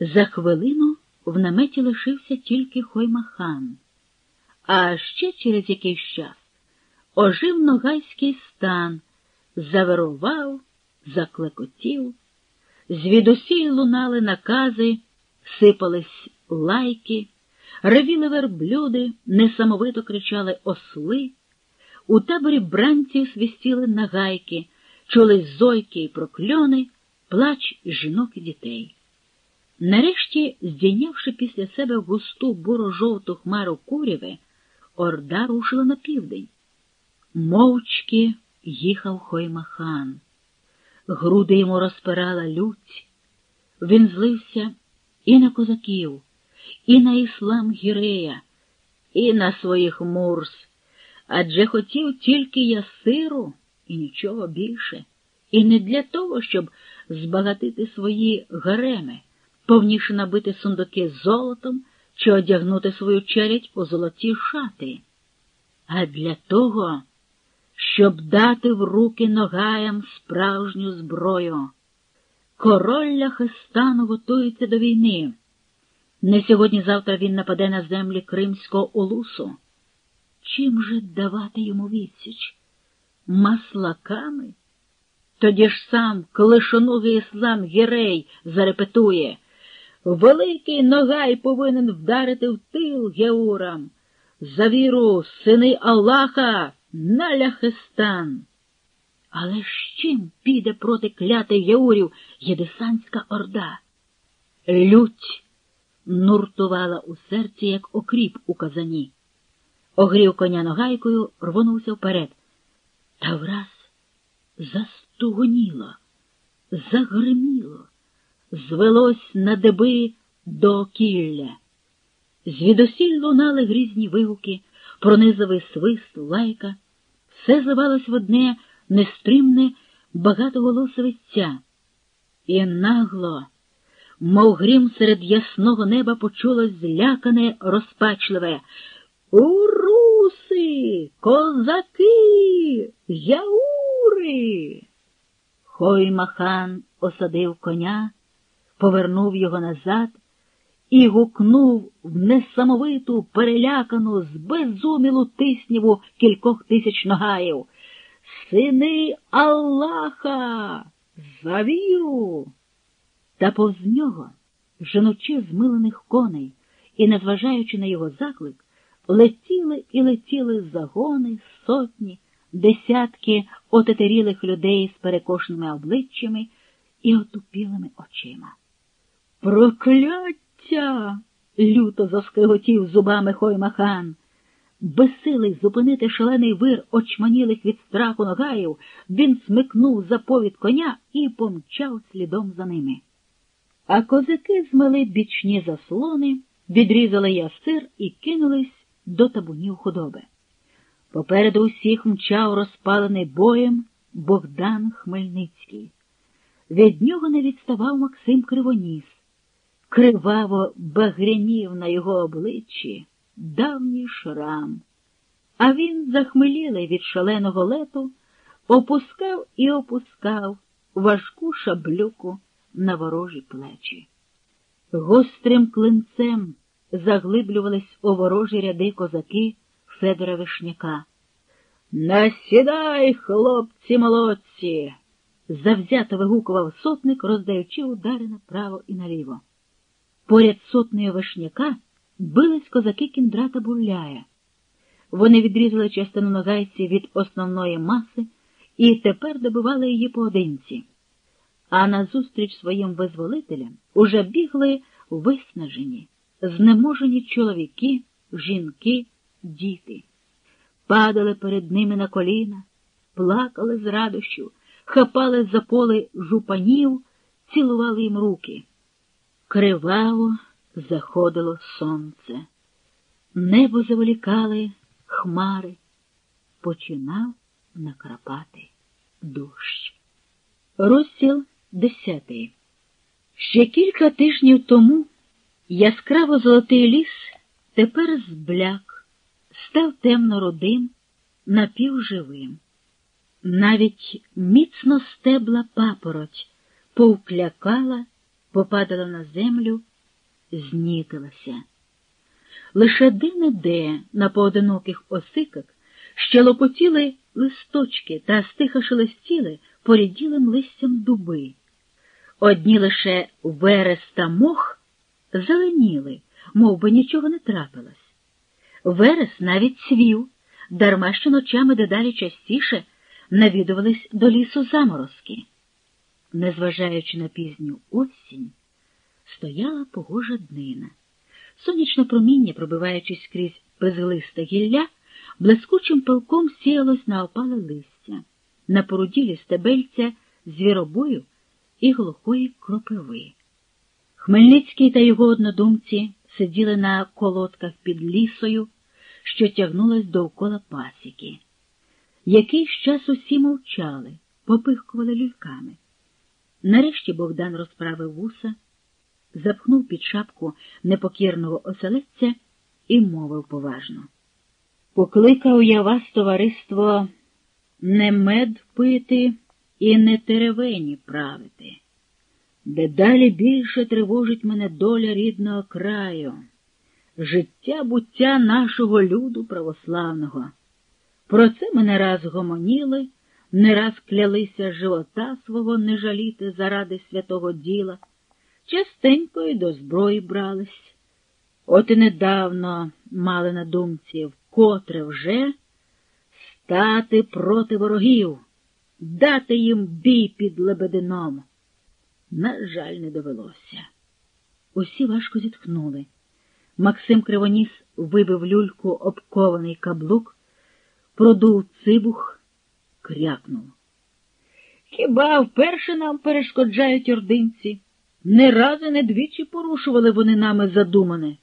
За хвилину в наметі лишився тільки Хоймахан, а ще через якийсь час ожив ногайський стан, заверував, заклекотів, звідусіль лунали накази, сипались лайки, ревіли верблюди, несамовито кричали осли, у таборі бранців свистіли нагайки, чулись зойки і прокльони, плач жінок і дітей. Нарешті, здійнявши після себе густу буро-жовту хмару куряви, орда рушила на південь. Мовчки їхав Хоймахан. Груди йому розпирала лють. Він злився і на козаків, і на іслам Гірея, і на своїх мурс, адже хотів тільки ясиру і нічого більше, і не для того, щоб збагатити свої гареми, повніше набити сундуки золотом чи одягнути свою челядь у золоті шати, а для того, щоб дати в руки ногаям справжню зброю. Король Ляхистану готується до війни. Не сьогодні-завтра він нападе на землі Кримського улусу. Чим же давати йому відсіч? Маслаками? Тоді ж сам клишоногий іслам Гірей зарепетує. Великий ногай повинен вдарити в тил Геурам. За віру сини Аллаха на Ляхистан. Але з чим піде проти клятих Геурів Єдисанська орда? Лють нуртувала у серці, як окріп у казані. Огрів коня ногайкою, рвонувся вперед. Та враз застугоніло, загриміло, звелось на деби до окілля. Звідусіль лунали грізні вигуки, пронизовий свист, лайка, все зливалось в одне нестримне, багатоголосовиця. І нагло, мов грім серед ясного неба почулось злякане, розпачливе. Уруси, козаки, яури. Хоймахан осадив коня, повернув його назад і гукнув в несамовиту, перелякану, збезумілу тисніву кількох тисяч ногаїв. Сини Аллаха, за віру! Та повз нього, женучи змилених коней і, незважаючи на його заклик, летіли і летіли загони, сотні, десятки отетерілих людей з перекошеними обличчями і отупілими очима. Прокляття! люто заскриготів зубами Хоймахан. Безсилий зупинити шалений вир очманілих від страху ногаїв, він смикнув за повід коня і помчав слідом за ними. А козаки змели бічні заслони, відрізали ясир і кинулись до табунів худоби. Попереду усіх мчав розпалений боєм Богдан Хмельницький. Від нього не відставав Максим Кривоніс. Криваво багрянів на його обличчі давній шрам, а він, захмелілий від шаленого лету, опускав і опускав важку шаблюку на ворожі плечі. Гострим клинцем заглиблювались у ворожі ряди козаки Федора Вишняка. Насідай, хлопці молодці! завзято вигукував сотник, роздаючи удари направо і наліво. Поряд сотнею вишняка бились козаки кіндрата Бурляя. Вони відрізали частину ногайці від основної маси і тепер добивали її поодинці. А назустріч своїм визволителям уже бігли виснажені, знеможені чоловіки, жінки, діти. Падали перед ними на коліна, плакали з радощу, хапали за поле жупанів, цілували їм руки. Криваво заходило сонце, небо заволікали хмари, починав накрапати дощ. Розділ десятий. Ще кілька тижнів тому яскраво золотий ліс тепер збляк, став темно родим, напівживим. Навіть міцно стебла папороть повклякала попадала на землю, знітилася. Лише де-не-де на поодиноких осиках ще лопотіли листочки та стиха шелестіли поріділим листям дуби. Одні лише верес та мох зеленіли, мов би нічого не трапилось. Верес навіть цвів, дарма що ночами дедалі частіше навідувались до лісу заморозки. Незважаючи на пізню осінь, стояла погожа днина. Сонячне проміння, пробиваючись крізь безглисте гілля, блискучим пилком сіялось на опале листя, на поруділі стебельця звіробою і глухої кропиви. Хмельницький та його однодумці сиділи на колодках під лісою, що тягнулась довкола пасіки. Якийсь час усі мовчали, попихкували люльками. Нарешті Богдан розправив вуса, запхнув під шапку непокірного оселедця і мовив поважно. Покликав я вас, товариство, не мед пити і не теревені правити. Дедалі більше тривожить мене доля рідного краю, життя буття нашого люду православного. Про це ми не раз гомоніли, не раз клялися живота свого не жаліти заради святого діла, частенько й до зброї брались. От і недавно мали на думці, вкотре вже стати проти ворогів, дати їм бій під лебедином. На жаль, не довелося. Усі важко зітхнули. Максим Кривоніс вибив люльку обкований каблук, продув цибух, крякнув. Хіба вперше нам перешкоджають ординці? Не разу не двічі порушували вони нами задумане.